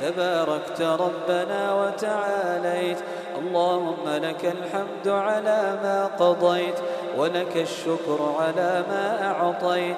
تباركت ربنا وتعاليت. اللهم لك الحمد على ما قضيت ولك الشكر على ما أعطيت.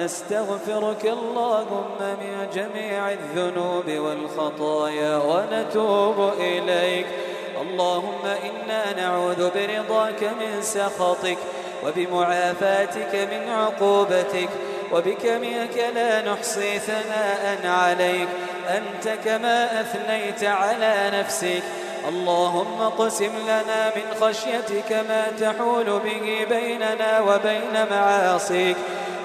نستغفرك اللهم من جميع الذنوب والخطايا ونتوب إليك. اللهم إنا نعوذ برضاك من سخطك وبمعافاتك من عقوبتك وبك منك لا نحصي ثناء عليك. أنت كما أثنيت على نفسك. اللهم قسم لنا من خشيتك ما تحول به بيننا وبين معاصيك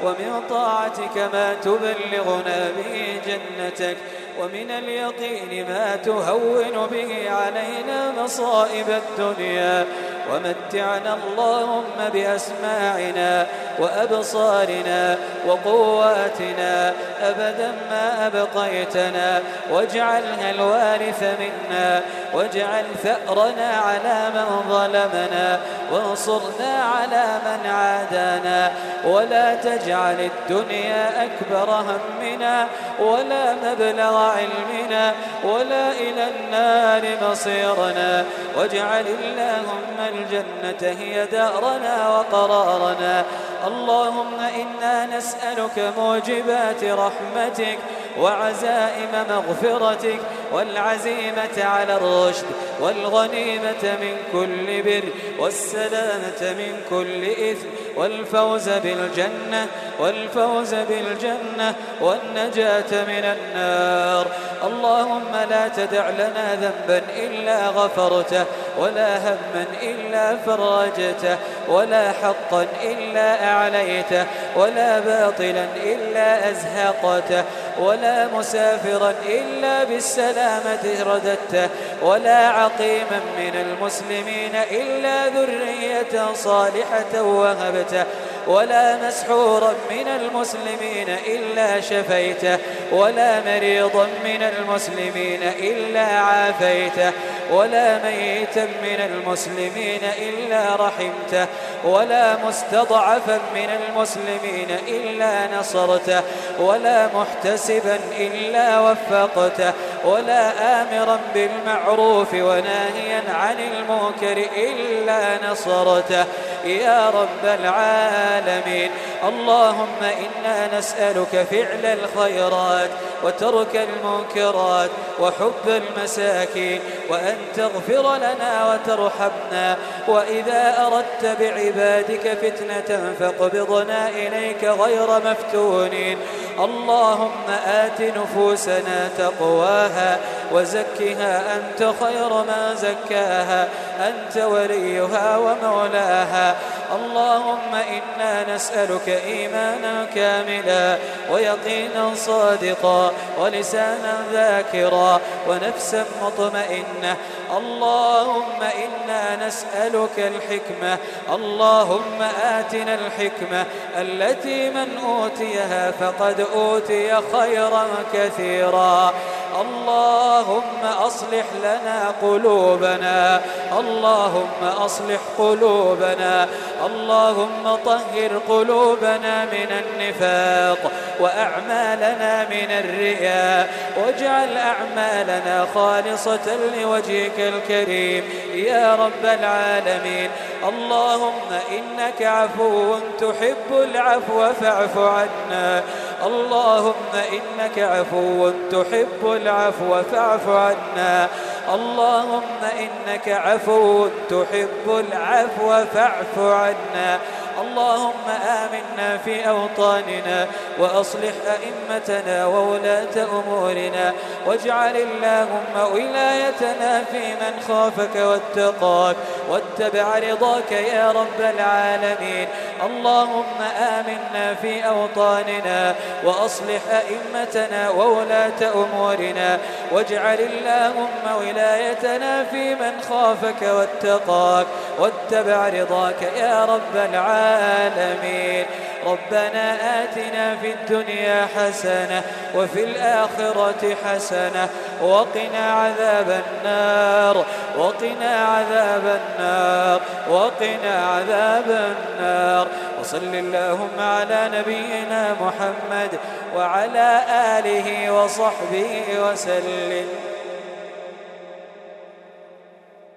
ومن طاعتك ما تبلغنا به جنتك ومن اليقين ما تهون به علينا مصائب الدنيا. ومتعنا اللهم بأسماعنا وأبصارنا وقواتنا أبدا ما أبقيتنا واجعلها الوارث منا واجعل ثأرنا على من ظلمنا وانصرنا على من عادانا ولا تجعل الدنيا أكبر همنا ولا مبلغ علمنا ولا إلى النار مصيرنا واجعل اللهم الجنة هي دارنا وقرارنا اللهم إنا نسألك موجبات رحمتك وعزائم مغفرتك والعزيمة على الرشد والغنيمة من كل بر والسلامة من كل إثم والفوز بالجنة والفوز بالجنة والنجاة من النار. اللهم لا تدع لنا ذنبا إلا غفرته ولا هما إلا فرجته ولا حقا إلا أعليته ولا باطلا إلا أزهقته. ولا مسافرا إلا بالسلامة رددته ولا عقيما من المسلمين إلا ذرية صالحة وهبته. ولا مسحورا من المسلمين إلا شفيته ولا مريضا من المسلمين إلا عافيته ولا ميتا من المسلمين إلا رحمته ولا مستضعفا من المسلمين إلا نصرته ولا محتسبا إلا وفقته ولا آمرا بالمعروف وناهيا عن المنكر إلا نصرته. يا رب العالمين. اللهم إنا نسألك فعل الخيرات وترك المنكرات وحب المساكين وأن تغفر لنا وترحمنا. وإذا أردت بعبادك فتنة فاقبضنا إليك غير مفتونين. اللهم آت نفوسنا تقواها وزكها أنت خير ما زكاها. أنت وليها ومولاها. اللهم إنا نسألك إيمانا كاملا ويقينا صادقا ولسانا ذاكرا ونفسا مطمئنة. اللهم إنا نسألك الحكمة. اللهم آتنا الحكمة التي من أوتيها فقد أوتي خيرا كثيرا. اللهم أصلح لنا قلوبنا. اللهم أصلح قلوبنا. اللهم طهر قلوبنا من النفاق وأعمالنا من الرياء. واجعل أعمالنا خالصة لوجهك الكريم. يا رب العالمين. اللهم إنك عفو تحب العفو فاعف عنا. اللهم إنك عفو تحب العفو فاعف عنا. اللهم إنك عفو تحب العفو فاعف عنا. اللهم آمنا في أوطاننا وأصلح أئمتنا وولاة أمورنا. واجعل اللهم ولايتنا في من خافك واتقاك. واتبع رضاك يا رب العالمين. اللهم آمنا في أوطاننا وأصلح أئمتنا وولاة أمورنا واجعل اللهم ولايتنا في من خافك واتقاك واتبع رضاك يا رب العالمين ربنا آتنا في الدنيا حسنة وفي الآخرة حسنة وقنا عذاب النار وقنا عذاب النار وقنا عذاب النار. وصل اللهم على نبينا محمد وعلى آله وصحبه وسلم.